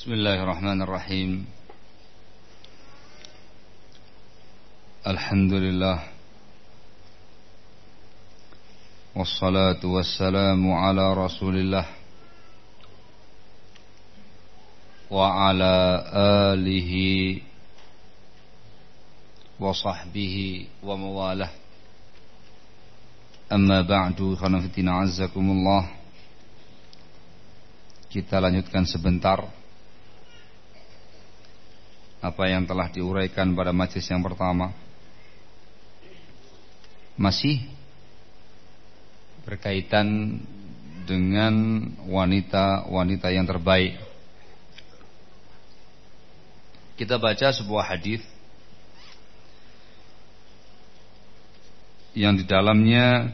بسم الله الرحمن الرحيم الحمد لله والصلاة والسلام على رسول الله وعلى آله وصحبه ومواله أما بعد خنفتنا عزكم الله kita lanjutkan sebentar apa yang telah diuraikan pada majlis yang pertama masih berkaitan dengan wanita-wanita yang terbaik. Kita baca sebuah hadis yang di dalamnya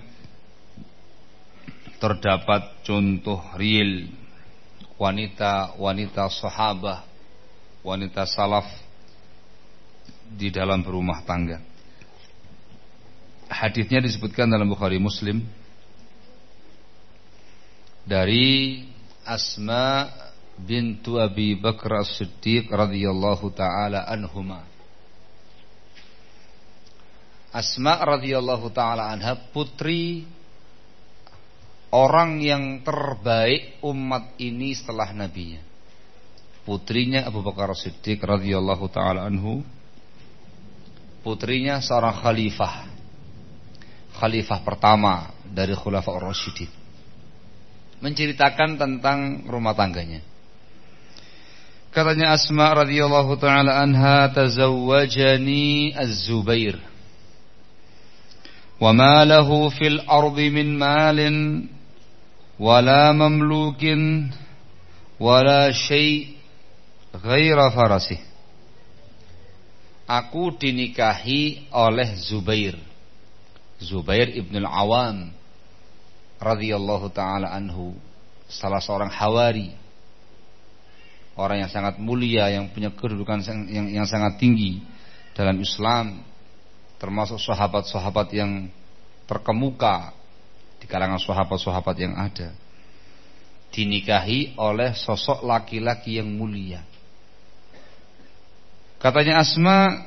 terdapat contoh real wanita-wanita sahabat wanita salaf di dalam berumah tangga. Hadisnya disebutkan dalam Bukhari Muslim dari Asma bintu Abi Bakar As-Siddiq radhiyallahu taala anhuma. Asma radhiyallahu taala anha putri orang yang terbaik umat ini setelah nabinya putrinya Abu Bakar Siddiq radhiyallahu taala anhu putrinya seorang khalifah khalifah pertama dari Khulafa Rasyidin menceritakan tentang rumah tangganya. Katanya Asma radhiyallahu taala anha tazawwajani Az-Zubair. Wa ma lahu fil ardi min malin wala mamlukin wala syai' ghaira farasih Aku dinikahi oleh Zubair. Zubair ibn al-Awam radhiyallahu taala anhu. Salah seorang hawari. Orang yang sangat mulia yang punya kedudukan yang, yang sangat tinggi dalam Islam. Termasuk sahabat-sahabat yang terkemuka di kalangan sahabat-sahabat yang ada. Dinikahi oleh sosok laki-laki yang mulia Katanya Asma,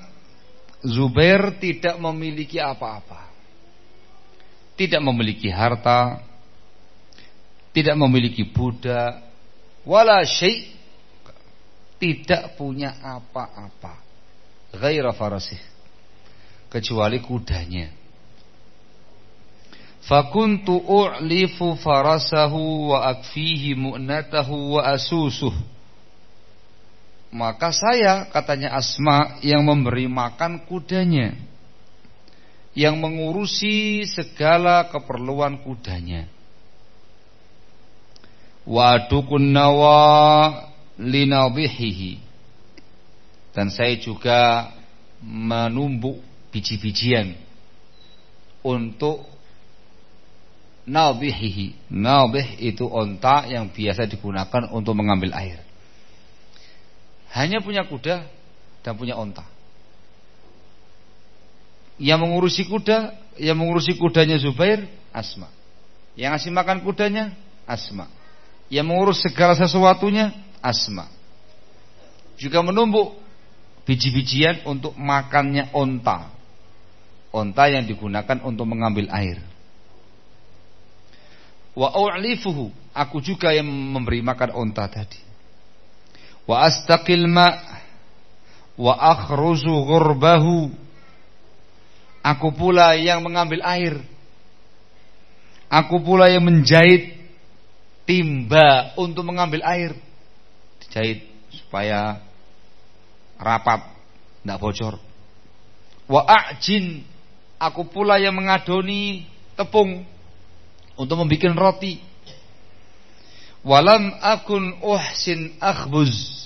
Zubair tidak memiliki apa-apa. Tidak memiliki harta, tidak memiliki budak, wala syai' tidak punya apa-apa. Ghaira farasih. Kecuali kudanya. Fakuntu u'lifu farasahu wa akfihi mu'natahu wa asusuh maka saya katanya Asma yang memberi makan kudanya. Yang mengurusi segala keperluan kudanya. Wadukun nawa linabihihi. Dan saya juga menumbuk biji-bijian Untuk nabihihi. Nabih itu onta yang biasa digunakan untuk mengambil air hanya punya kuda dan punya onta. Yang mengurusi kuda, yang mengurusi kudanya Zubair, Asma. Yang ngasih makan kudanya, Asma. Yang mengurus segala sesuatunya, Asma. Juga menumbuk biji-bijian untuk makannya onta. Onta yang digunakan untuk mengambil air. Wa u'lifuhu, aku juga yang memberi makan onta tadi wa astaqil ma wa akhruzu ghurbahu. Aku pula yang mengambil air. Aku pula yang menjahit timba untuk mengambil air. Dijahit supaya rapat tidak bocor. Wa ajin aku pula yang mengadoni tepung untuk membuat roti walam akun uhsin akhbuz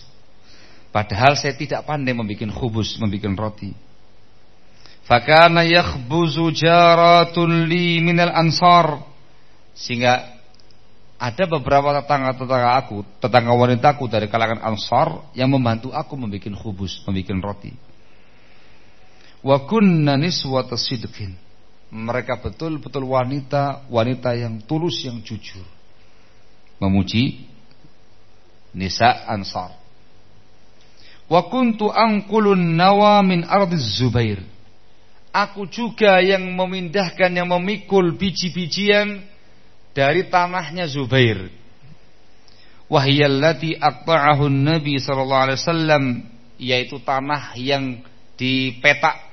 Padahal saya tidak pandai membuat khubus, membuat roti. Fakana yakhbuzu jaratun li minal ansar. Sehingga ada beberapa tetangga-tetangga aku, tetangga wanitaku dari kalangan ansar yang membantu aku membuat khubus, membuat roti. Wa kunna niswata sidqin. Mereka betul-betul wanita, wanita yang tulus, yang jujur. Memuji Nisa Ansar Wa kuntu angkulun nawa min ardiz Zubair. Aku juga yang memindahkan yang memikul biji-bijian dari tanahnya Zubair. Wahiyallati aqta'ahu Nabi sallallahu alaihi wasallam yaitu tanah yang dipetak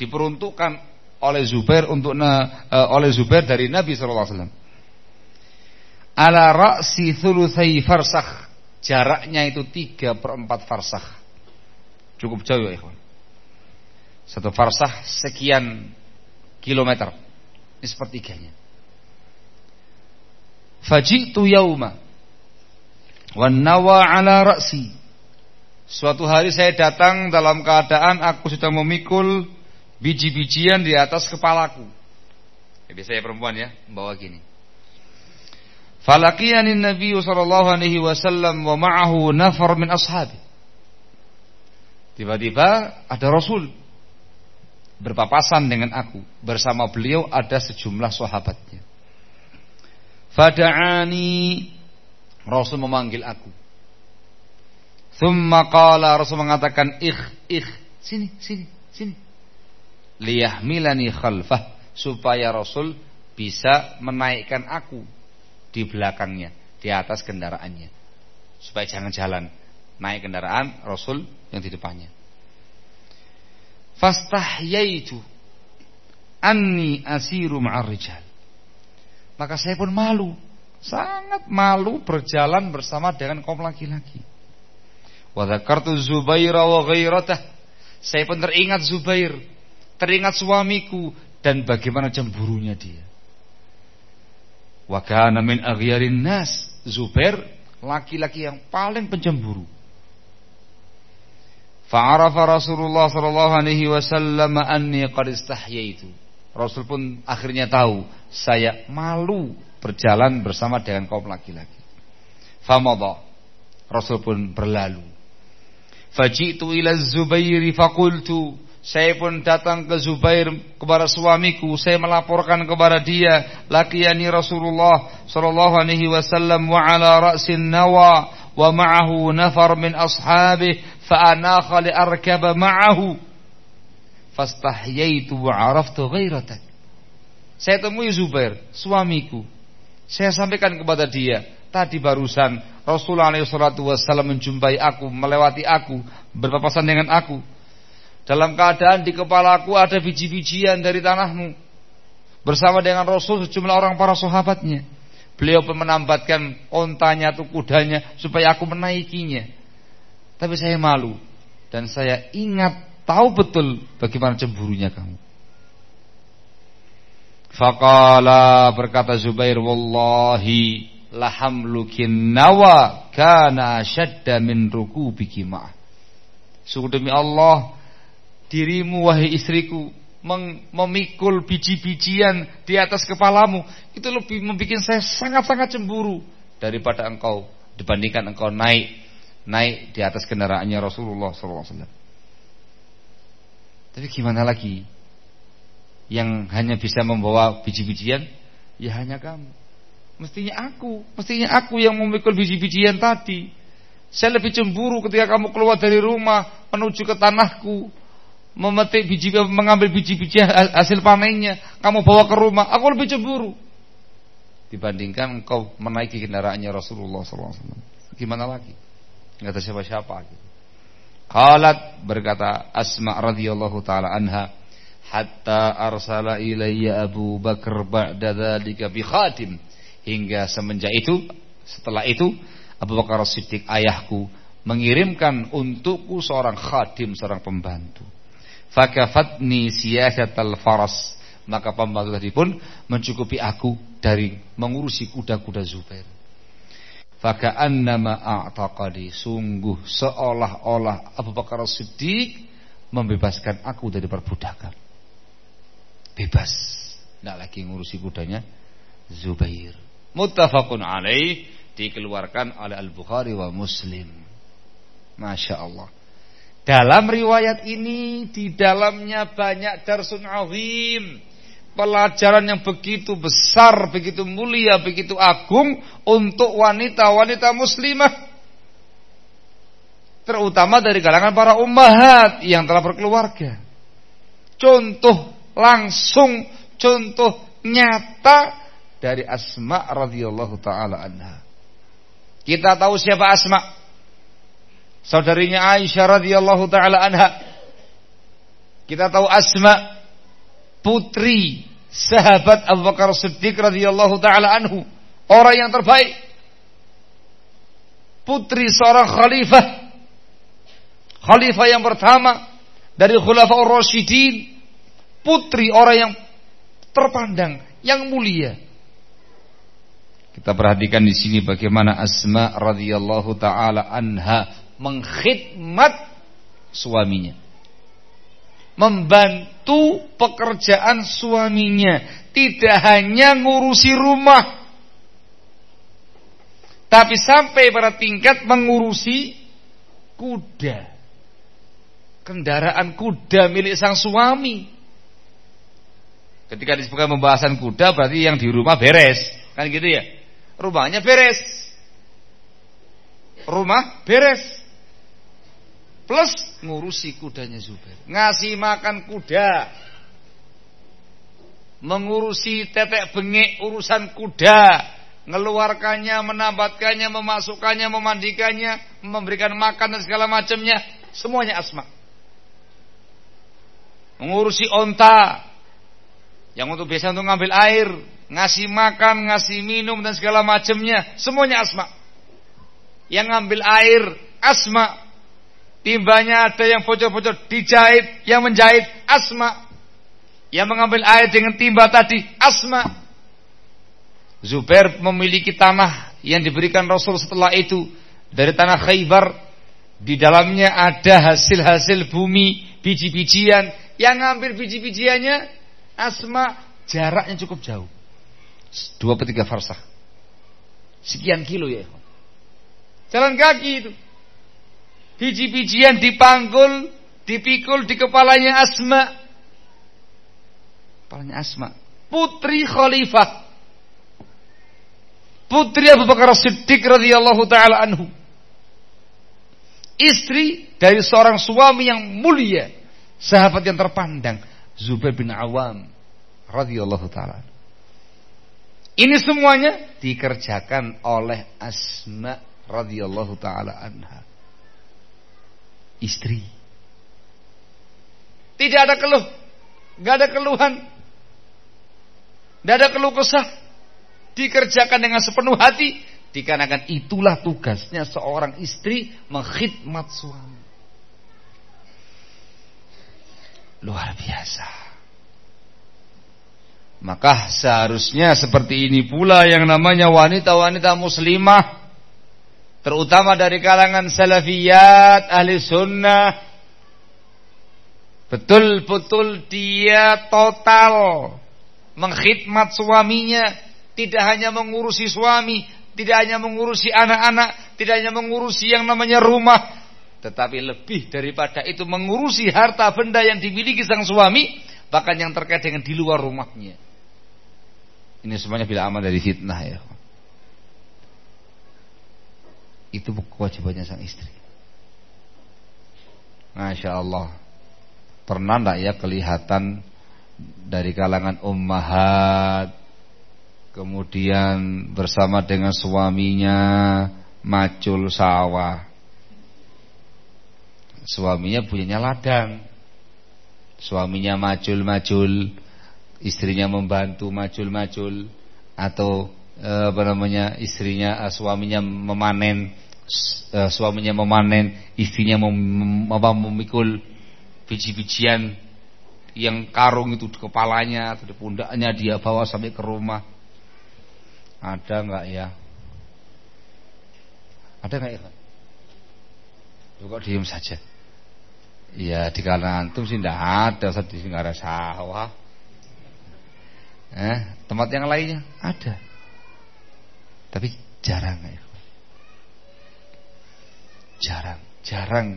diperuntukkan oleh Zubair untuk uh, oleh Zubair dari Nabi sallallahu alaihi wasallam. Ala ra'si thulutsai farsakh. Jaraknya itu 3 per 4 farsakh. Cukup jauh ya, ikhwan. Satu farsakh sekian kilometer. Ini sepertiganya. Fajitu yauma wan nawa ala ra'si. Suatu hari saya datang dalam keadaan aku sedang memikul biji-bijian di atas kepalaku. Jadi saya perempuan ya, membawa gini. Falaqiyani Nabi sallallahu alaihi wasallam wa ma'ahu nafar min ashabi. Tiba-tiba ada Rasul berpapasan dengan aku. Bersama beliau ada sejumlah sahabatnya. Fada'ani Rasul memanggil aku. Thumma qala Rasul mengatakan ikh ikh sini sini sini. Liyahmilani khalfah supaya Rasul bisa menaikkan aku di belakangnya, di atas kendaraannya. Supaya jangan jalan, naik kendaraan Rasul yang di depannya. Fastahyaitu anni asiru ma'ar. Maka saya pun malu, sangat malu berjalan bersama dengan kaum laki-laki. Wa dzakartu Zubair wa ghairatah. Saya pun teringat Zubair, teringat suamiku dan bagaimana cemburunya dia. Wa kana min aghyarin nas. Zubair laki-laki yang paling pencemburu. Fa'arafa Rasulullah sallallahu alaihi wasallam anni qad istahyaitu. Rasul pun akhirnya tahu saya malu berjalan bersama dengan kaum laki-laki. Famadha. Rasul pun berlalu. Fajitu ila Zubairi faqultu saya pun datang ke Zubair kepada suamiku, saya melaporkan kepada dia, lakiyani Rasulullah sallallahu alaihi wasallam wa ala ra'sin nawa wa ma'ahu nafar min ashabih fa anakha li arkaba ma'ahu fastahyaitu wa araftu ghairatak. Saya temui Zubair, suamiku. Saya sampaikan kepada dia, tadi barusan Rasulullah SAW menjumpai aku, melewati aku, berpapasan dengan aku. Dalam keadaan di kepalaku ada biji-bijian dari tanahmu. Bersama dengan Rasul sejumlah orang para sahabatnya. Beliau pun menambatkan ontanya atau kudanya supaya aku menaikinya. Tapi saya malu dan saya ingat Tahu betul bagaimana cemburunya kamu. Faqala berkata Zubair wallahi lahamlukin nawa kana syadda min rukubiki ma'ah. Sungguh demi Allah dirimu wahai istriku memikul biji-bijian di atas kepalamu itu lebih membuat saya sangat-sangat cemburu daripada engkau dibandingkan engkau naik naik di atas kendaraannya Rasulullah SAW. Tapi gimana lagi? Yang hanya bisa membawa biji-bijian ya hanya kamu. Mestinya aku, mestinya aku yang memikul biji-bijian tadi. Saya lebih cemburu ketika kamu keluar dari rumah menuju ke tanahku, memetik biji mengambil biji-bijian hasil panennya, kamu bawa ke rumah, aku lebih cemburu dibandingkan engkau menaiki kendaraannya Rasulullah SAW. Gimana lagi? Enggak ada siapa-siapa gitu. Qalat berkata Asma radhiyallahu taala anha hatta arsala ilayya Abu Bakar ba'da dzalika bi khatim hingga semenjak itu setelah itu Abu Bakar Siddiq ayahku mengirimkan untukku seorang khadim seorang pembantu fakafatni siyasatal faras. Maka pembantu tadi pun mencukupi aku dari mengurusi kuda-kuda Zubair. Faka'annama a'taqadi. Sungguh seolah-olah Abu Bakar Siddiq Membebaskan aku dari perbudakan. Bebas. Tidak lagi ngurusi kudanya Zubair. Muttafaqun alaih. Dikeluarkan oleh Al-Bukhari wa Muslim. Masya Allah Dalam riwayat ini Di dalamnya banyak darsun azim pelajaran yang begitu besar, begitu mulia, begitu agung untuk wanita-wanita muslimah. terutama dari kalangan para ummahat yang telah berkeluarga. Contoh langsung, contoh nyata dari Asma radhiyallahu taala anha. Kita tahu siapa Asma? Saudarinya Aisyah radhiyallahu taala anha. Kita tahu Asma putri sahabat Abu Bakar Siddiq radhiyallahu taala anhu, orang yang terbaik. Putri seorang khalifah. Khalifah yang pertama dari Khulafaur Rasyidin. Putri orang yang terpandang, yang mulia. Kita perhatikan di sini bagaimana Asma radhiyallahu taala anha mengkhidmat suaminya. Membantu pekerjaan suaminya, tidak hanya ngurusi rumah, tapi sampai pada tingkat mengurusi kuda, kendaraan kuda milik sang suami. Ketika disebutkan pembahasan kuda berarti yang di rumah beres, kan gitu ya? Rumahnya beres, rumah beres plus ngurusi kudanya Zubair. Ngasih makan kuda. Mengurusi tetek bengek urusan kuda. Ngeluarkannya, menambatkannya, memasukkannya, memandikannya, memberikan makan dan segala macamnya. Semuanya asma. Mengurusi onta. Yang untuk biasa untuk ngambil air. Ngasih makan, ngasih minum dan segala macamnya. Semuanya asma. Yang ngambil air, asma Timbanya ada yang bocor-bocor dijahit, yang menjahit asma. Yang mengambil air dengan timba tadi asma. Zubair memiliki tanah yang diberikan Rasul setelah itu dari tanah Khaybar. Di dalamnya ada hasil-hasil bumi, biji-bijian. Yang ngambil biji-bijiannya asma jaraknya cukup jauh. Dua per tiga farsah. Sekian kilo ya. Jalan kaki itu. Biji-bijian dipanggul, dipikul di kepalanya Asma. Kepalanya Asma. Putri Khalifah. Putri Abu Bakar Siddiq radhiyallahu taala anhu. Istri dari seorang suami yang mulia, sahabat yang terpandang, Zubair bin Awam radhiyallahu taala. Ini semuanya dikerjakan oleh Asma radhiyallahu taala anha istri. Tidak ada keluh, nggak ada keluhan, tidak ada keluh kesah. Dikerjakan dengan sepenuh hati, dikarenakan itulah tugasnya seorang istri mengkhidmat suami. Luar biasa. Maka seharusnya seperti ini pula yang namanya wanita-wanita muslimah terutama dari kalangan salafiyat ahli sunnah. Betul-betul dia total mengkhidmat suaminya. Tidak hanya mengurusi suami tidak hanya mengurusi anak-anak tidak hanya mengurusi yang namanya rumah. Tetapi lebih daripada itu mengurusi harta benda yang dimiliki sang suami bahkan yang terkait dengan di luar rumahnya. Ini semuanya bila aman dari fitnah ya itu kewajibannya sang istri. Masya Allah. Pernah tidak ya kelihatan dari kalangan ummahat kemudian bersama dengan suaminya macul sawah. Suaminya punya ladang. Suaminya macul-macul, istrinya membantu macul-macul atau eh, apa namanya istrinya eh, suaminya memanen uh, suaminya memanen, istrinya mem, mem, memikul biji-bijian yang karung itu di kepalanya atau di pundaknya dia bawa sampai ke rumah. Ada nggak ya? Ada nggak ya? Kok diem saja? Ya di kalangan antum sih tidak ada, di ada sawah. Eh, tempat yang lainnya ada, tapi jarang ya. Jarang, jarang.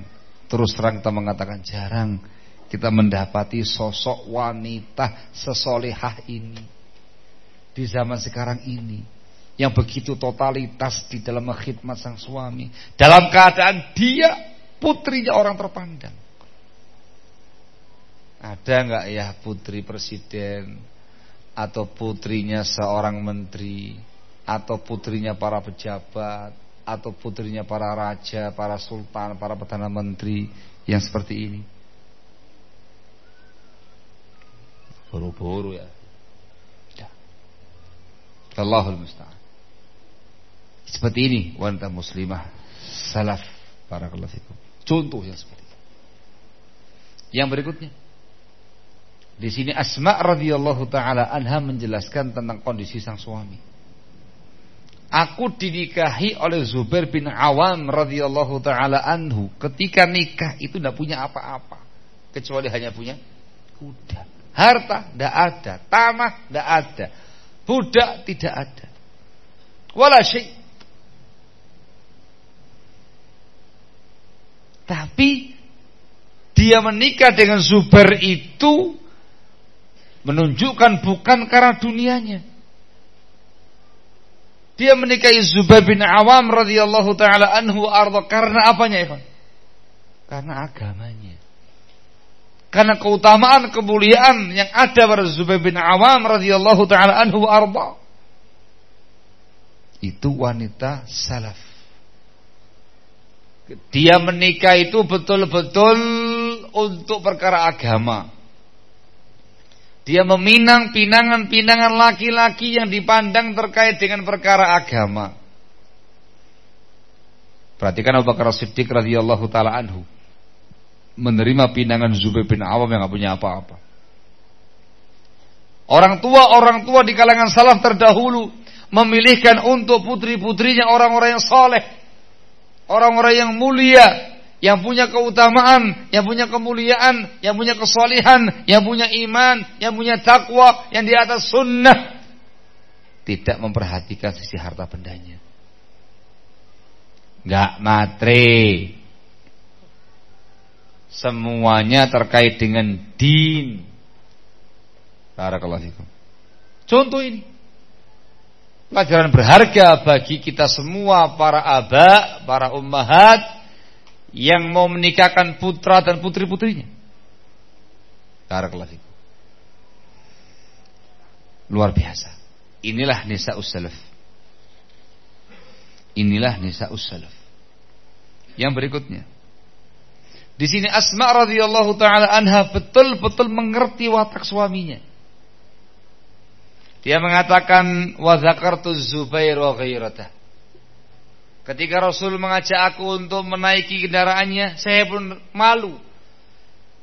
Terus terang kita mengatakan jarang kita mendapati sosok wanita sesolehah ini di zaman sekarang ini yang begitu totalitas di dalam khidmat sang suami dalam keadaan dia putrinya orang terpandang. Ada nggak ya putri presiden atau putrinya seorang menteri atau putrinya para pejabat atau putrinya para raja, para sultan, para perdana menteri yang seperti ini? Buru-buru ya. Allahul musta'an. Seperti ini wanita muslimah salaf para fikum. Contoh yang seperti itu. Yang berikutnya. Di sini Asma radhiyallahu taala anha menjelaskan tentang kondisi sang suami. Aku dinikahi oleh Zubair bin Awam radhiyallahu taala anhu. Ketika nikah itu tidak punya apa-apa kecuali hanya punya kuda. Harta tidak ada, tamah tidak ada, budak tidak ada. Wala syai. Tapi dia menikah dengan Zubair itu menunjukkan bukan karena dunianya. Dia menikahi Zubair bin Awam radhiyallahu taala anhu arda karena apanya, Ikhwan? Karena agamanya. Karena keutamaan kemuliaan yang ada pada Zubair bin Awam radhiyallahu taala anhu arda. Itu wanita salaf. Dia menikah itu betul-betul untuk perkara agama. Dia meminang pinangan-pinangan laki-laki yang dipandang terkait dengan perkara agama. Perhatikan Abu Bakar Siddiq radhiyallahu taala anhu menerima pinangan Zubair bin Awam yang gak punya apa-apa. Orang tua orang tua di kalangan salaf terdahulu memilihkan untuk putri-putrinya orang-orang yang soleh orang-orang yang mulia, yang punya keutamaan, yang punya kemuliaan, yang punya kesolihan, yang punya iman, yang punya takwa, yang di atas sunnah, tidak memperhatikan sisi harta bendanya. Enggak matre. Semuanya terkait dengan din. Barakallahu fikum. Contoh ini pelajaran berharga bagi kita semua para aba, para ummahat yang mau menikahkan putra dan putri-putrinya. Barakallahu Luar biasa. Inilah nisa ussalaf. Inilah nisa ussalaf. Yang berikutnya. Di sini Asma radhiyallahu taala anha betul-betul mengerti watak suaminya. Dia mengatakan wa zakartu Zubair wa ghairata. Ketika Rasul mengajak aku untuk menaiki kendaraannya, saya pun malu.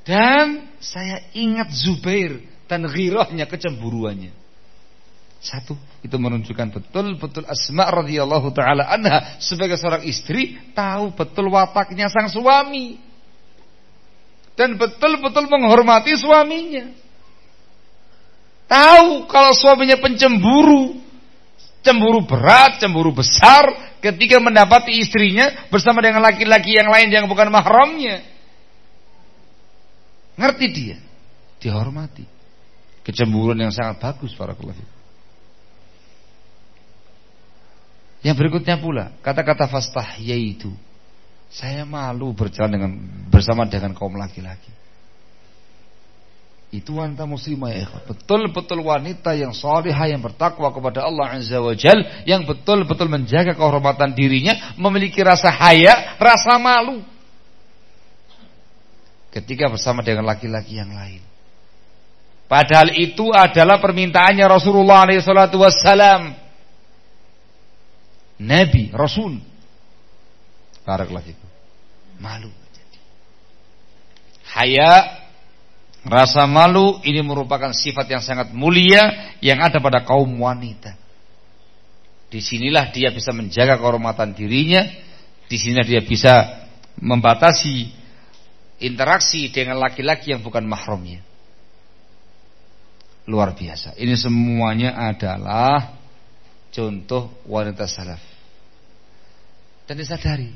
Dan saya ingat Zubair dan ghirahnya kecemburuannya. Satu, itu menunjukkan betul-betul Asma radhiyallahu taala anha sebagai seorang istri tahu betul wataknya sang suami. Dan betul-betul menghormati suaminya. Tahu kalau suaminya pencemburu, cemburu berat, cemburu besar ketika mendapati istrinya bersama dengan laki-laki yang lain yang bukan mahramnya. Ngerti dia, dihormati. Kecemburuan yang sangat bagus para keluarga. Yang berikutnya pula, kata-kata fastah yaitu saya malu berjalan dengan bersama dengan kaum laki-laki. Itu wanita muslimah ya. Betul-betul wanita yang salihah yang bertakwa kepada Allah Azza wa Jal, yang betul-betul menjaga kehormatan dirinya, memiliki rasa haya, rasa malu. Ketika bersama dengan laki-laki yang lain. Padahal itu adalah permintaannya Rasulullah SAW. Nabi, Rasul. Barakallahu Malu. Haya Rasa malu ini merupakan sifat yang sangat mulia yang ada pada kaum wanita. Di sinilah dia bisa menjaga kehormatan dirinya, di sinilah dia bisa membatasi interaksi dengan laki-laki yang bukan mahramnya. Luar biasa. Ini semuanya adalah contoh wanita salaf. Dan disadari,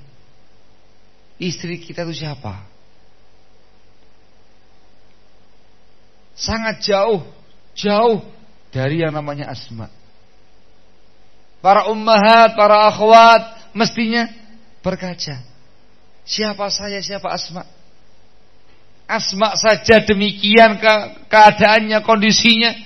istri kita itu siapa? Sangat jauh, jauh dari yang namanya asma. Para ummahat, para akhwat mestinya berkaca. Siapa saya, siapa Asma? Asma saja demikian ke keadaannya, kondisinya.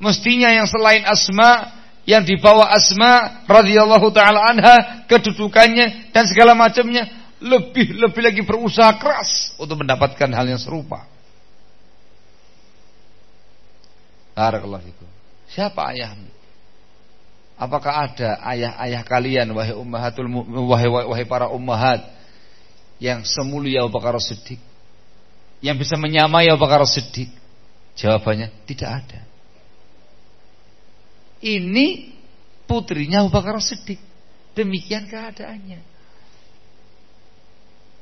Mestinya yang selain Asma, yang dibawa Asma radhiyallahu taala anha, kedudukannya dan segala macamnya lebih lebih lagi berusaha keras untuk mendapatkan hal yang serupa. Barakallahu fikum. Siapa ayahmu? Apakah ada ayah-ayah kalian wahai ummahatul wahai wahai para ummahat yang semulia Abu Bakar Siddiq? Yang bisa menyamai Abu Bakar Siddiq? Jawabannya tidak ada. Ini putrinya Abu Bakar Siddiq. Demikian keadaannya.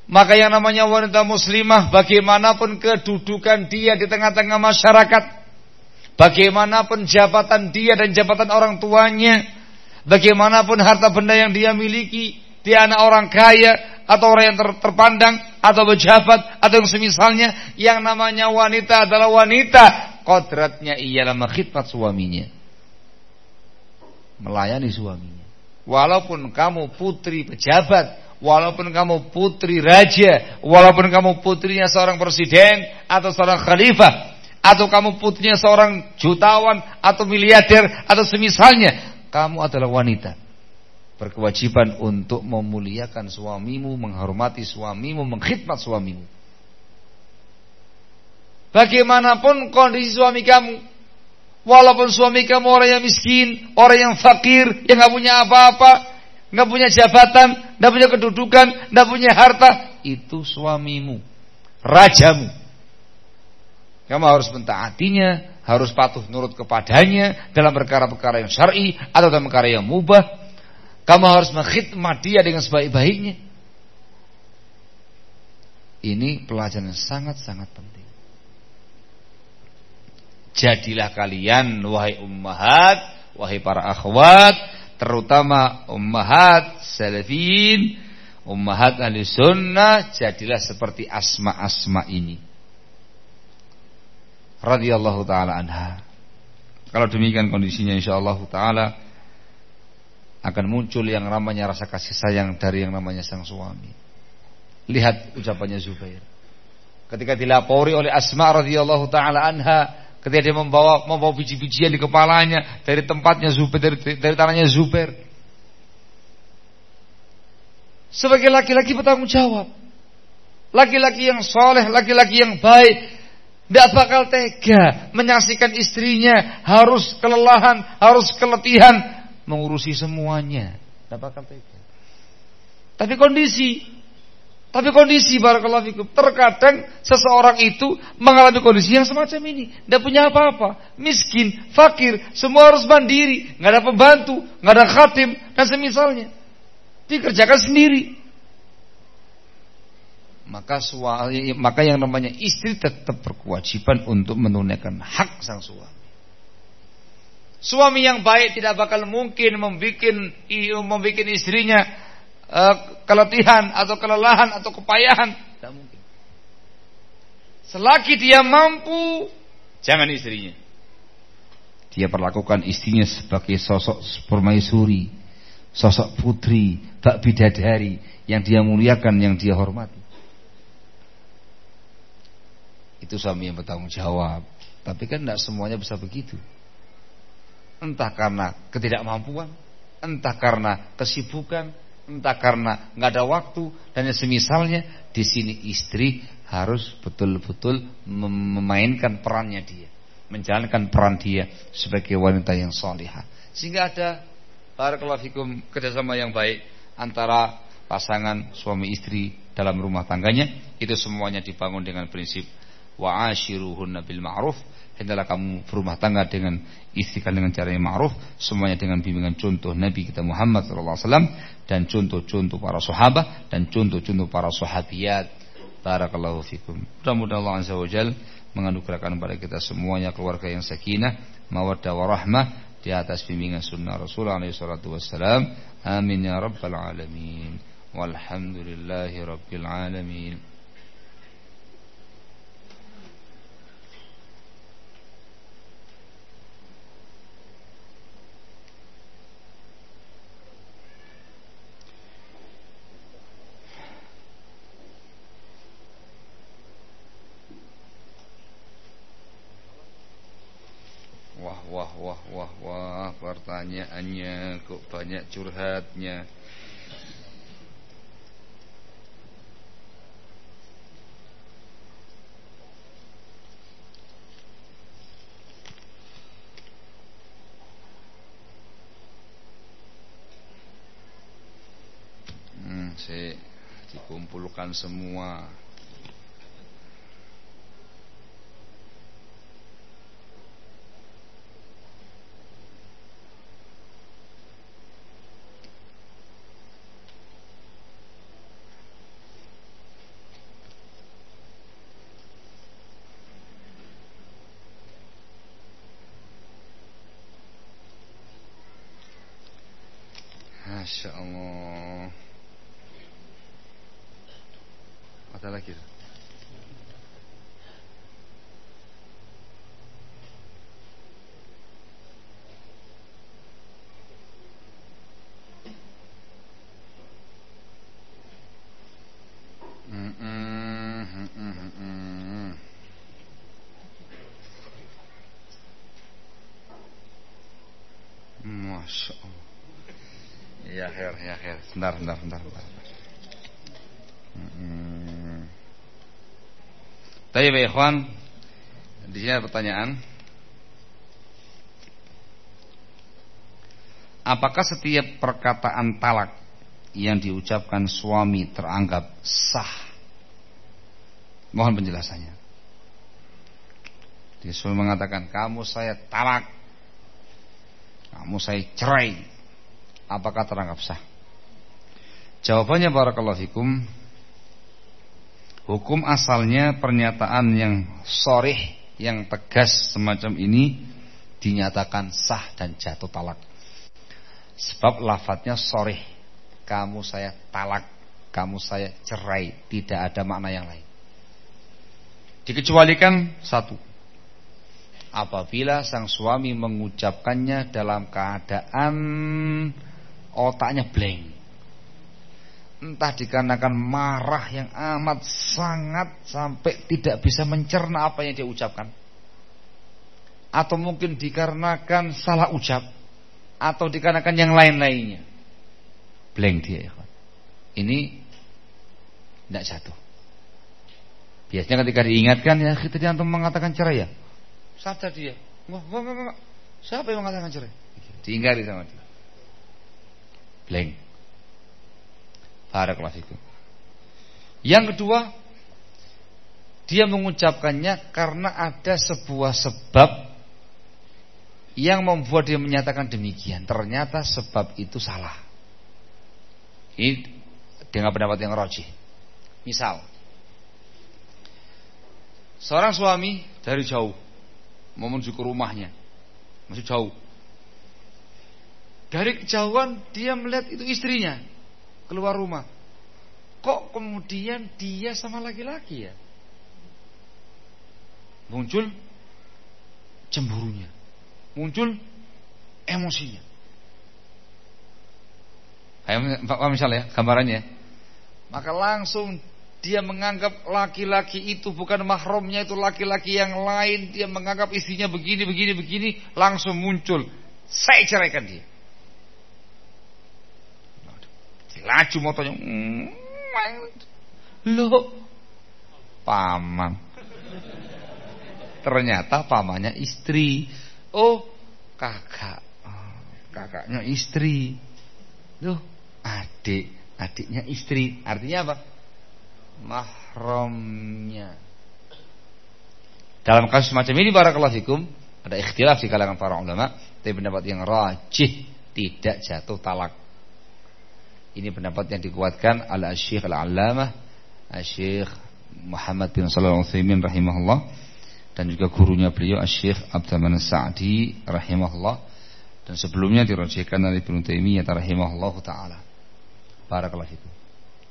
Maka yang namanya wanita muslimah bagaimanapun kedudukan dia di tengah-tengah masyarakat Bagaimanapun jabatan dia dan jabatan orang tuanya, bagaimanapun harta benda yang dia miliki, dia anak orang kaya atau orang yang ter terpandang atau pejabat atau yang semisalnya, yang namanya wanita adalah wanita, kodratnya ialah mengkhidmat suaminya. Melayani suaminya. Walaupun kamu putri pejabat, walaupun kamu putri raja, walaupun kamu putrinya seorang presiden atau seorang khalifah, atau kamu putrinya seorang jutawan atau miliarder atau semisalnya, kamu adalah wanita. Berkewajiban untuk memuliakan suamimu, menghormati suamimu, mengkhidmat suamimu. Bagaimanapun kondisi suami kamu, walaupun suami kamu orang yang miskin, orang yang fakir, yang nggak punya apa-apa, nggak punya jabatan, nggak punya kedudukan, nggak punya harta, itu suamimu, rajamu kamu harus mentaatinya, harus patuh nurut kepadanya dalam perkara-perkara yang syar'i atau dalam perkara yang mubah. Kamu harus mengkhidmat dia dengan sebaik-baiknya. Ini pelajaran yang sangat-sangat penting. Jadilah kalian wahai ummahat, wahai para akhwat, terutama ummahat salafin, ummahat ahli sunnah, jadilah seperti asma-asma ini radhiyallahu taala anha. Kalau demikian kondisinya insyaallah taala akan muncul yang namanya rasa kasih sayang dari yang namanya sang suami. Lihat ucapannya Zubair. Ketika dilapori oleh Asma radhiyallahu taala anha ketika dia membawa membawa biji-bijian di kepalanya dari tempatnya Zubair dari, dari tanahnya Zubair. Sebagai laki-laki bertanggung jawab. Laki-laki yang soleh, laki-laki yang baik, tidak bakal tega menyaksikan istrinya harus kelelahan, harus keletihan mengurusi semuanya. Tidak bakal tega. Tapi kondisi, tapi kondisi barakallahu fikum, terkadang seseorang itu mengalami kondisi yang semacam ini, tidak punya apa-apa, miskin, fakir, semua harus mandiri, nggak ada pembantu, nggak ada khatim dan semisalnya. Dikerjakan sendiri maka suami maka yang namanya istri tetap berkewajiban untuk menunaikan hak sang suami. Suami yang baik tidak bakal mungkin membuat membuat istrinya uh, keletihan atau kelelahan atau kepayahan, tidak mungkin. Selagi dia mampu, jangan istrinya. Dia perlakukan istrinya sebagai sosok permaisuri, sosok putri, bak bidadari yang dia muliakan, yang dia hormati itu suami yang bertanggung jawab. Tapi kan tidak semuanya bisa begitu. Entah karena ketidakmampuan, entah karena kesibukan, entah karena nggak ada waktu dan yang semisalnya di sini istri harus betul-betul memainkan perannya dia, menjalankan peran dia sebagai wanita yang solihah. Sehingga ada barakallahu kerjasama yang baik antara pasangan suami istri dalam rumah tangganya itu semuanya dibangun dengan prinsip wa ashiruhunna bil ma'ruf. Hendaklah kamu berumah tangga dengan istri kalian dengan cara yang ma'ruf. Semuanya dengan bimbingan contoh Nabi kita Muhammad sallallahu alaihi wasallam dan contoh-contoh para sahabat dan contoh-contoh para sahabiat. Barakallahu fikum. Mudah-mudahan Allah azza wajal menganugerahkan kepada kita semuanya keluarga yang sakinah mawaddah warahmah di atas bimbingan sunnah Rasulullah wassalam. Amin ya rabbal alamin. Walhamdulillahi rabbil alamin wah wah wah pertanyaannya kok banyak curhatnya. Hmm, saya dikumpulkan semua. Masya Allah Ada lagi Masya Allah Ya khair, ya khair. Bentar, bentar, bentar. bentar. Hmm. Tapi ya ikhwan, di sini ada pertanyaan. Apakah setiap perkataan talak yang diucapkan suami teranggap sah? Mohon penjelasannya. Dia suami mengatakan, kamu saya talak, kamu saya cerai, apakah teranggap sah? Jawabannya barakallahu fikum Hukum asalnya pernyataan yang sorih Yang tegas semacam ini Dinyatakan sah dan jatuh talak. Sebab lafadznya sorih. Kamu saya talak Kamu saya cerai. Tidak ada makna yang lain. Dikecualikan satu. Apabila sang suami mengucapkannya dalam keadaan otaknya blank. Entah dikarenakan marah yang amat sangat sampai tidak bisa mencerna apa yang dia ucapkan. Atau mungkin dikarenakan salah ucap atau dikarenakan yang lain-lainnya. Blank dia ya. Ini tidak jatuh. Biasanya ketika diingatkan ya kita untuk mengatakan cerai ya. Sadar dia. Siapa yang mengatakan cerai? Diingkari sama dia. Blank. Barakallahu fikum. Yang kedua, dia mengucapkannya karena ada sebuah sebab yang membuat dia menyatakan demikian. Ternyata sebab itu salah. Ini dengan pendapat yang rojih. Misal, seorang suami dari jauh mau menuju ke rumahnya, masih jauh. Dari kejauhan dia melihat itu istrinya keluar rumah. Kok kemudian dia sama laki-laki ya? Muncul cemburunya. Muncul emosinya. Pak misalnya gambarannya. Maka langsung dia menganggap laki-laki itu bukan mahramnya itu laki-laki yang lain. Dia menganggap istrinya begini, begini, begini. Langsung muncul. Saya ceraikan dia. Laju motornya. Loh. Paman. Ternyata pamannya istri. Oh, kakak. Kakaknya istri. Loh, adik. Adiknya istri. Artinya apa? Mahramnya. Dalam kasus semacam ini barakallahu fikum ada ikhtilaf di kalangan para ulama, tapi pendapat yang rajih tidak jatuh talak ini pendapat yang dikuatkan oleh Syekh Al-Allamah Syekh Muhammad bin Shalih Al-Utsaimin rahimahullah dan juga gurunya beliau Syekh Abdurrahman Sa'di rahimahullah dan sebelumnya dirajihkan oleh Ibnu Taimiyah rahimahullah taala. Barakallahu fikum.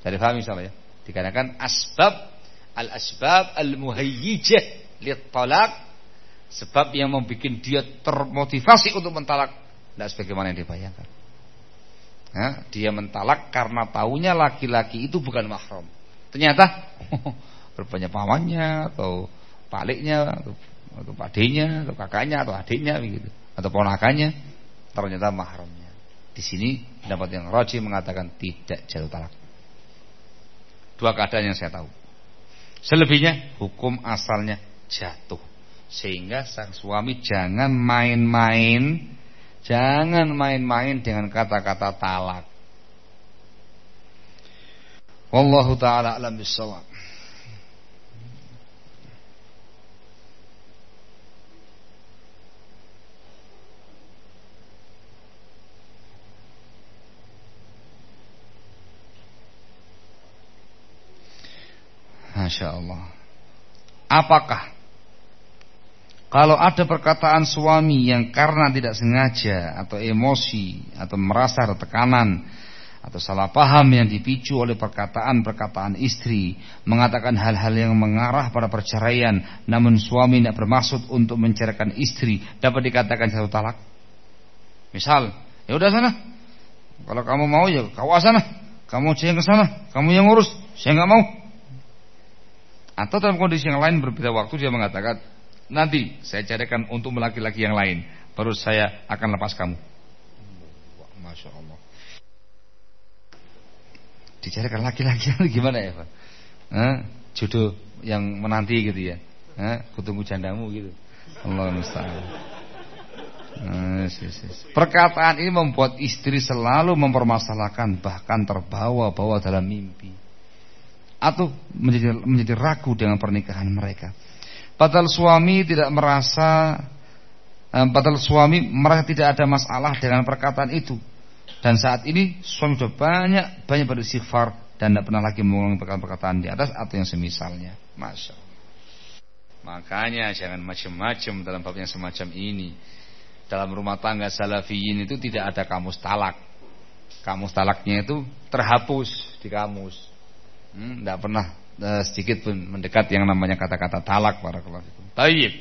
Jadi paham insyaallah ya. Dikarenakan asbab al-asbab al-muhayyijah lit talak sebab yang membuat dia termotivasi untuk mentalak tidak sebagaimana yang dibayangkan ya, dia mentalak karena taunya laki-laki itu bukan mahram. Ternyata rupanya pamannya atau paliknya atau, atau padenya atau kakaknya atau adiknya begitu. atau ponakannya ternyata mahramnya. Di sini dapat yang roji mengatakan tidak jatuh talak. Dua keadaan yang saya tahu. Selebihnya hukum asalnya jatuh. Sehingga sang suami jangan main-main Jangan main-main dengan kata-kata talak. Wallahu taala alam bisawab. Masya Allah. Apakah kalau ada perkataan suami yang karena tidak sengaja atau emosi atau merasa ada tekanan atau salah paham yang dipicu oleh perkataan-perkataan istri mengatakan hal-hal yang mengarah pada perceraian namun suami tidak bermaksud untuk menceraikan istri dapat dikatakan satu talak. Misal ya udah sana. Kalau kamu mau ya kau sana. Kamu yang ke sana. Kamu yang ngurus saya nggak mau. Atau dalam kondisi yang lain berbeda waktu dia mengatakan Nanti saya carikan untuk laki-laki yang lain. Baru saya akan lepas kamu. Masya Allah. Dicarikan laki-laki gimana ya Pak? Jodoh yang menanti gitu ya. Kutunggu jandamu gitu. Allah musta'an. Perkataan ini membuat istri selalu mempermasalahkan bahkan terbawa-bawa dalam mimpi atau menjadi menjadi ragu dengan pernikahan mereka. Padahal suami tidak merasa eh, Padahal suami merasa tidak ada masalah dengan perkataan itu. Dan saat ini suami sudah banyak Banyak beristighfar Dan tidak pernah lagi mengulangi perkataan-perkataan di atas Atau yang semisalnya. Masya Allah. Makanya jangan macam-macam dalam bab yang semacam ini. Dalam rumah tangga salafiyin itu tidak ada kamus talak. Kamus talaknya itu terhapus di kamus. Hmm, Tidak pernah uh, sedikit pun mendekat yang namanya kata-kata talak para fikum. Tayyib.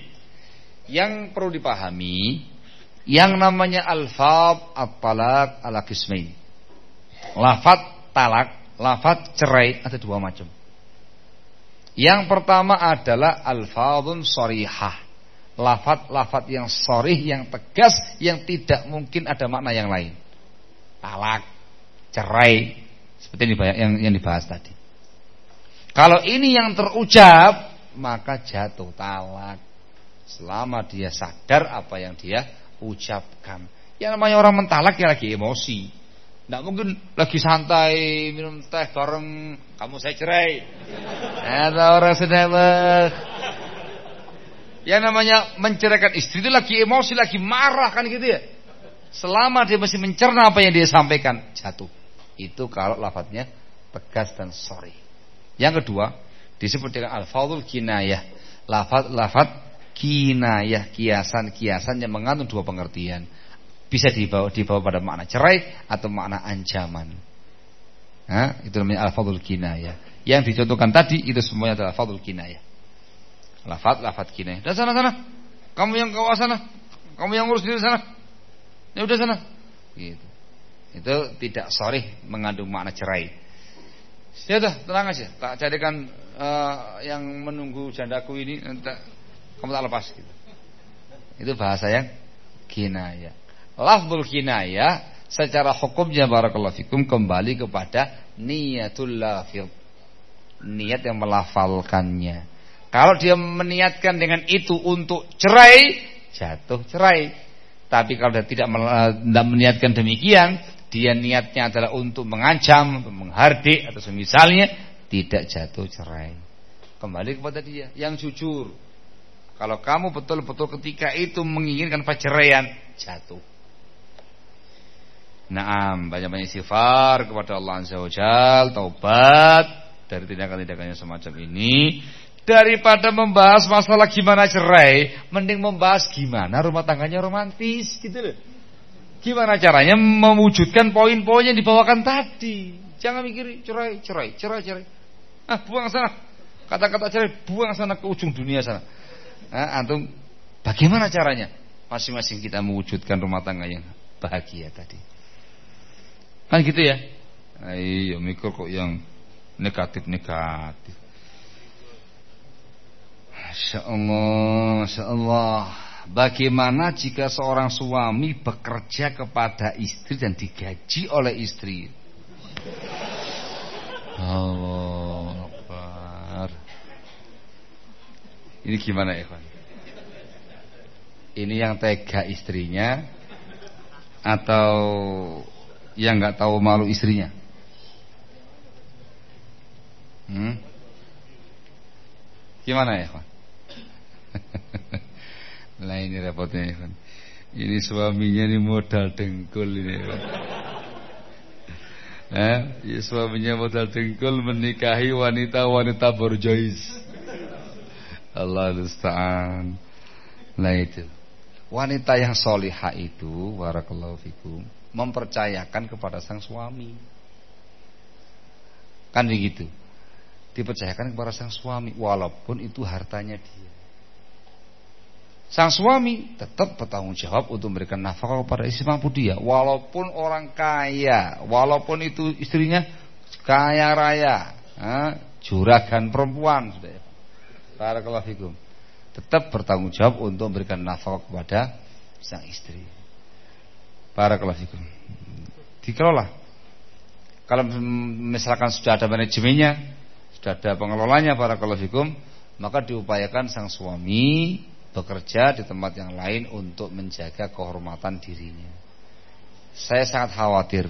Yang perlu dipahami yang namanya alfab at-talak ala kismain. Lafat talak, lafat cerai ada dua macam. Yang pertama adalah alfadun sorihah. Lafat-lafat yang sorih, yang tegas, yang tidak mungkin ada makna yang lain. Talak, cerai, seperti yang, yang dibahas tadi. Kalau ini yang terucap maka jatuh talak. Selama dia sadar apa yang dia ucapkan. Yang namanya orang mentalak ya lagi emosi. Tidak mungkin lagi santai minum teh bareng kamu saya cerai. Ada orang sedang Yang namanya menceraikan istri itu lagi emosi, lagi marah kan gitu ya. Selama dia masih mencerna apa yang dia sampaikan, jatuh. Itu kalau lafadznya tegas dan sorry. Yang kedua disebut dengan al-fadhul kinayah. Lafat-lafat kinayah, kiasan-kiasan yang mengandung dua pengertian. Bisa dibawa dibawa pada makna cerai atau makna ancaman. Nah, itu namanya al-fadhul kinayah. Yang dicontohkan tadi itu semuanya adalah fadhul kinayah. Lafat lafat kinayah. Dan sana sana. Kamu yang kawal sana. Kamu yang ngurus diri sana. Ya udah sana. Gitu. Itu tidak sorry mengandung makna cerai. Ya udah, tenang aja. Tak jadikan uh, yang menunggu jandaku ini entah, kamu tak lepas gitu. Itu bahasa yang kinaya. Lafzul kinaya secara hukumnya barakallahu fikum kembali kepada niatul lafil. Niat yang melafalkannya. Kalau dia meniatkan dengan itu untuk cerai, jatuh cerai. Tapi kalau dia tidak meniatkan demikian, dia niatnya adalah untuk mengancam, menghardik atau semisalnya tidak jatuh cerai. Kembali kepada dia yang jujur. Kalau kamu betul-betul ketika itu menginginkan perceraian, jatuh. Naam, banyak-banyak sifar kepada Allah Azza wa Jal, taubat dari tindakan-tindakannya semacam ini. Daripada membahas masalah gimana cerai, mending membahas gimana rumah tangganya romantis gitu loh. Gimana caranya mewujudkan poin-poin yang dibawakan tadi? Jangan mikir cerai, cerai, cerai, cerai. Ah, buang sana. Kata-kata cerai buang sana ke ujung dunia sana. Ah, antum bagaimana caranya? Masing-masing kita mewujudkan rumah tangga yang bahagia tadi. Kan gitu ya? Ayo mikir kok yang negatif-negatif. Masya Allah, Masya Allah. Bagaimana jika seorang suami bekerja kepada istri dan digaji oleh istri? Allah Akbar. Ini gimana ya, Ini yang tega istrinya atau yang nggak tahu malu istrinya? Hmm? Gimana ya, Ikhwan? Nah ini repotnya Ikhwan. Ini suaminya ini modal dengkul ini. Eh, ya, suaminya modal dengkul menikahi wanita-wanita borjois. Allah musta'an. Nah itu. Wanita yang solihah itu, warakallahu fikum, mempercayakan kepada sang suami. Kan begitu dipercayakan kepada sang suami walaupun itu hartanya dia. Sang suami tetap bertanggung jawab untuk memberikan nafkah kepada istri mampu dia walaupun orang kaya, walaupun itu istrinya kaya raya, juragan perempuan sudah ya. Barakallahu fikum. Tetap bertanggung jawab untuk memberikan nafkah kepada sang istri. Barakallahu fikum. Dikelola. Kalau misalkan sudah ada manajemennya, sudah ada pengelolanya para kalafikum maka diupayakan sang suami bekerja di tempat yang lain untuk menjaga kehormatan dirinya. Saya sangat khawatir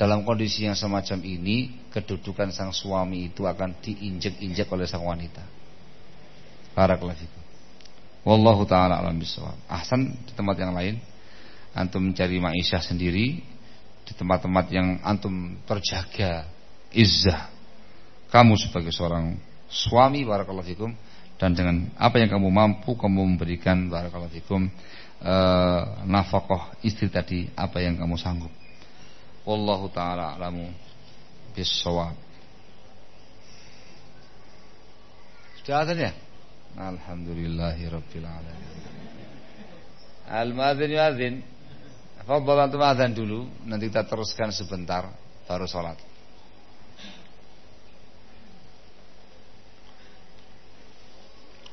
dalam kondisi yang semacam ini kedudukan sang suami itu akan diinjek-injek oleh sang wanita. Para kalafikum. Wallahu taala alam bisawab. Ahsan di tempat yang lain antum mencari maisha sendiri di tempat-tempat yang antum terjaga izzah kamu sebagai seorang suami barakallahu fikum dan dengan apa yang kamu mampu kamu memberikan barakallahu uh, nafkah istri tadi apa yang kamu sanggup. Wallahu taala alamu bisawab. Sudah ada ya? Alhamdulillahirabbil alamin. Al-madzin yuadzin. Fadhal antum adzan dulu, nanti kita teruskan sebentar baru salat.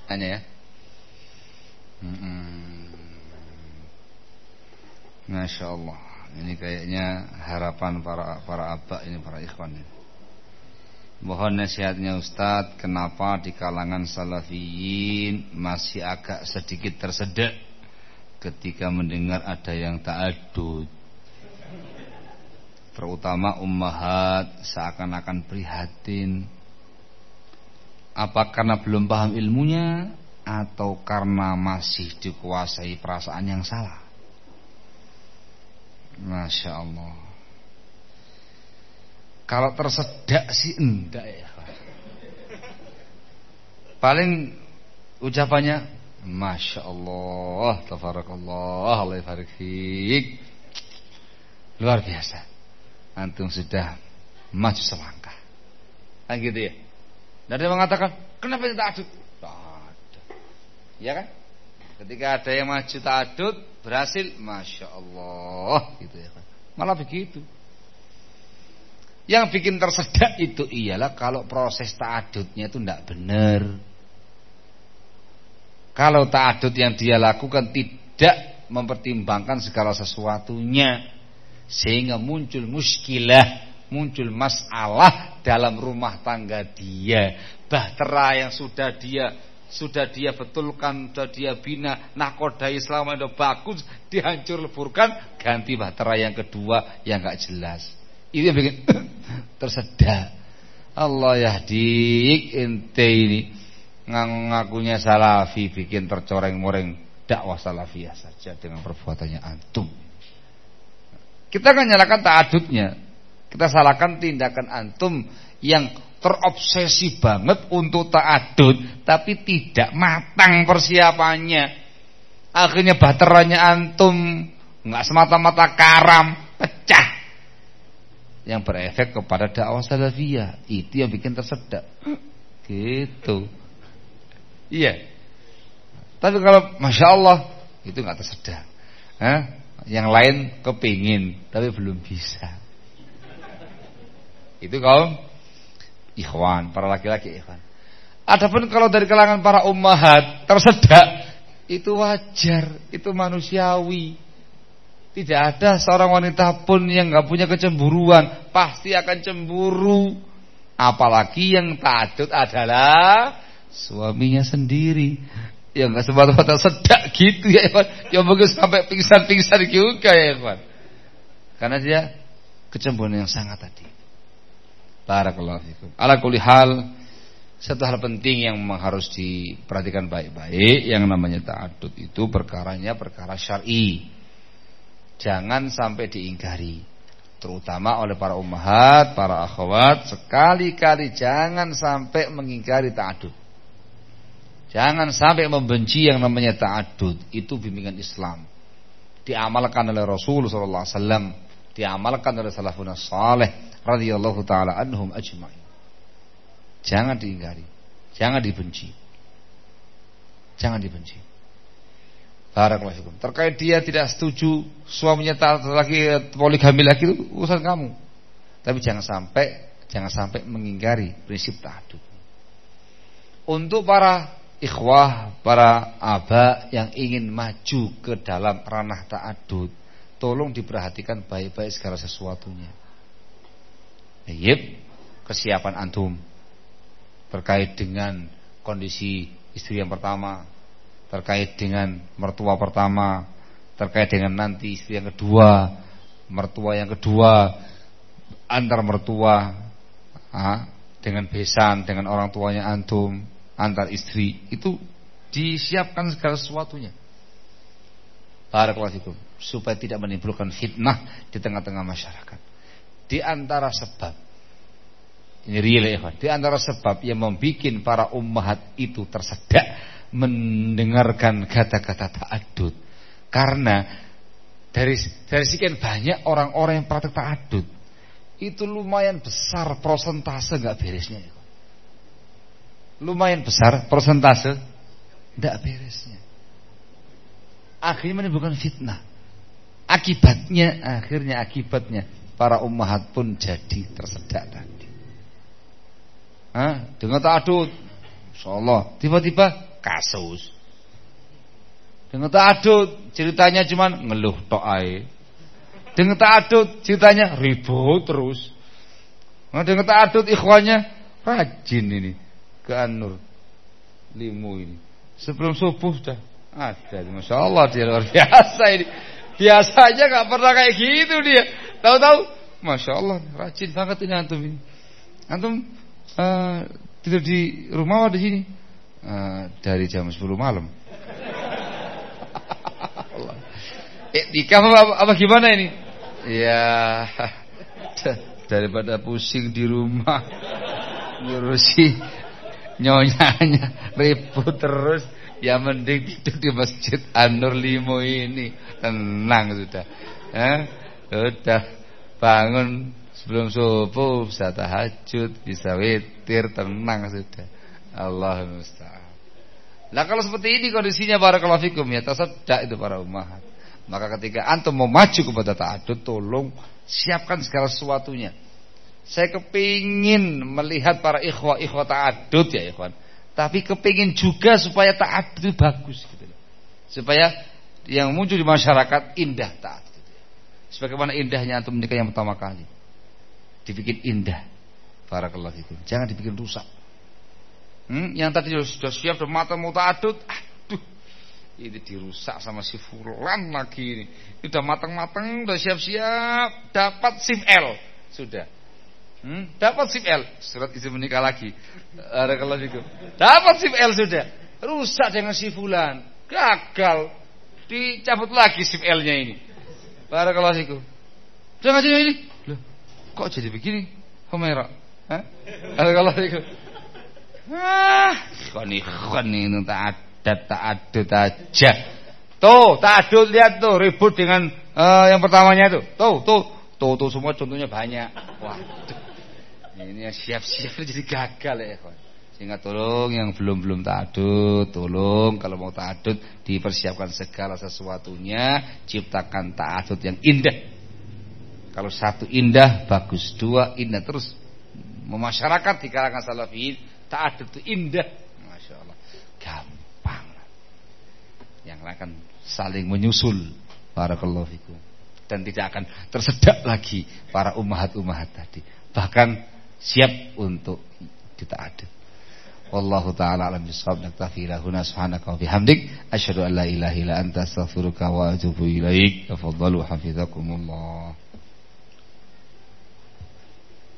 Hanya ya. Hmm. Masya Allah. Ini kayaknya harapan para para abak ini para ikhwan ini. Mohon nasihatnya Ustadz Kenapa di kalangan salafiyin Masih agak sedikit tersedak Ketika mendengar ada yang tak adut Terutama ummahat Seakan-akan prihatin apa karena belum paham ilmunya atau karena masih dikuasai perasaan yang salah? Masya Allah. Kalau tersedak sih enggak ya. Paling ucapannya Masya Allah Tafarakallah Allah Luar biasa Antum sudah maju selangkah Kan gitu ya dan dia mengatakan, kenapa tidak adut? Ada. Ya kan? Ketika ada yang maju tak adut, berhasil, masya Allah, gitu ya kan? Malah begitu. Yang bikin tersedak itu ialah kalau proses adutnya itu tidak benar. Kalau adut yang dia lakukan tidak mempertimbangkan segala sesuatunya sehingga muncul muskilah muncul masalah dalam rumah tangga dia. Bahtera yang sudah dia sudah dia betulkan, sudah dia bina, nakodai selama itu bagus, dihancur leburkan, ganti bahtera yang kedua yang gak jelas. Itu yang bikin tersedak. Allah ya dik ente ini ngakunya salafi bikin tercoreng-moreng dakwah salafiyah saja dengan perbuatannya antum. Kita kan nyalakan ta'adudnya kita salahkan tindakan antum yang terobsesi banget untuk ta'adud tapi tidak matang persiapannya. Akhirnya baterainya antum nggak semata-mata karam, pecah. Yang berefek kepada dakwah salafiyah. Itu yang bikin tersedak. Gitu. Iya. Tapi kalau Masya Allah itu nggak tersedak. Eh? Yang lain kepingin tapi belum bisa. Itu kaum ikhwan, para laki-laki ikhwan. Adapun kalau dari kalangan para ummahat tersedak Itu wajar, itu manusiawi. Tidak ada seorang wanita pun yang nggak punya kecemburuan, pasti akan cemburu. Apalagi yang takut adalah suaminya sendiri. Yang nggak semata-mata sedak gitu ya, Ikhwan. Yang mungkin sampai pingsan-pingsan juga ya, Ikhwan. Karena dia kecemburuan yang sangat tadi. Barakallahu fikum. Ala kulli hal satu hal penting yang memang harus diperhatikan baik-baik yang namanya ta'adud itu perkaranya perkara syar'i. Jangan sampai diingkari. Terutama oleh para ummahat, para akhwat, sekali-kali jangan sampai mengingkari ta'adud. Jangan sampai membenci yang namanya ta'adud. Itu bimbingan Islam. Diamalkan oleh Rasul sallallahu alaihi wasallam, diamalkan oleh salafun saleh radhiyallahu taala anhum ajma'in. Jangan diingkari. Jangan dibenci. Jangan dibenci. Barakallahu Terkait dia tidak setuju suaminya lagi poligami lagi itu urusan kamu. Tapi jangan sampai jangan sampai mengingkari prinsip ta'adud. Untuk para ikhwah, para aba yang ingin maju ke dalam ranah ta'adud, tolong diperhatikan baik-baik segala sesuatunya. Yep, kesiapan antum terkait dengan kondisi istri yang pertama, terkait dengan mertua pertama, terkait dengan nanti istri yang kedua, mertua yang kedua, antar mertua, ah, dengan besan, dengan orang tuanya antum, antar istri, itu disiapkan segala sesuatunya. Barakallahu supaya tidak menimbulkan fitnah di tengah-tengah masyarakat. Di antara sebab ini real ya Di antara sebab yang membuat para ummahat itu tersedak mendengarkan kata-kata ta'adud. Karena dari dari sekian banyak orang-orang yang praktek ta'adud itu lumayan besar prosentase nggak beresnya. Ya. Lumayan besar prosentase nggak beresnya. Akhirnya menimbulkan fitnah. Akibatnya, akhirnya akibatnya para ummahat pun jadi tersedak tadi. Hah? Dengan ta'adud. Insyaallah. Tiba-tiba kasus. Dengan ta'adud ceritanya cuman ngeluh tok ae. Dengan ta'adud ceritanya ribut terus. Nah, dengan ta'adud ikhwannya rajin ini ke Anur Limu ini. Sebelum subuh dah ada. Masya Allah dia luar biasa ini. Biasanya nggak pernah kayak gitu dia. Tahu-tahu, masya Allah rajin banget ini antum ini. Antum uh, tidur di rumah di sini? Uh, dari jam 10 malam. Iktikaf apa, apa gimana ini? Ya daripada pusing di rumah ngurusi nyonyanya ribut terus ya mending tidur di masjid Anur Limo ini tenang sudah eh, sudah bangun Sebelum subuh bisa tahajud, bisa witir, tenang sudah. Allah musta'an. Nah kalau seperti ini kondisinya para kalafikum ya tersedak itu para umat. Maka ketika antum mau maju kepada ta'adud tolong siapkan segala sesuatunya. Saya kepingin melihat para ikhwah ikhwah ta'adud ya ikhwan. Tapi kepingin juga supaya ta'adud itu bagus gitu. Supaya yang muncul di masyarakat indah ta'adud. Sebagaimana indahnya antum menikah yang pertama kali dibikin indah. Barakallahu fikum. Jangan dibikin rusak. Hmm, yang tadi sudah siap sudah mata mau adut, aduh. Ini dirusak sama si fulan lagi ini. Ini udah matang-matang, udah siap-siap, dapat SIM L sudah. Hmm, dapat SIM L, surat izin menikah lagi. Barakallahu fikum. Dapat SIM L sudah. Rusak dengan si fulan, gagal. Dicabut lagi SIM L-nya ini. Barakallahu fikum. Jangan ini Kok jadi begini? Humera? Hah? Kalau itu Ah, ini tak ada tak ada. Tuh, tak ada lihat tuh ribut dengan uh, yang pertamanya tuh. Tuh, tuh, tuh, tuh semua contohnya banyak. Wah, ini siap-siap jadi gagal ya, kon. Sehingga tolong yang belum-belum ta'adud Tolong kalau mau ta'adud Dipersiapkan segala sesuatunya Ciptakan ta'adud yang indah. Kalau satu indah bagus, dua indah terus. Memasyarakat di kalangan salafiyin tak ada itu indah. Masya Allah, gampang. yang akan saling menyusul. Barakallahu fikum. Dan tidak akan tersedak lagi para umahat-umahat tadi. Bahkan siap untuk ditaati wallahu taala alam bisawab. Naktafi lahuna subhanaka wa bihamdik. Asyhadu an la ilaha illa anta. Astaghfiruka wa atubu ilaik. Tafadhalu. Hafizakumullah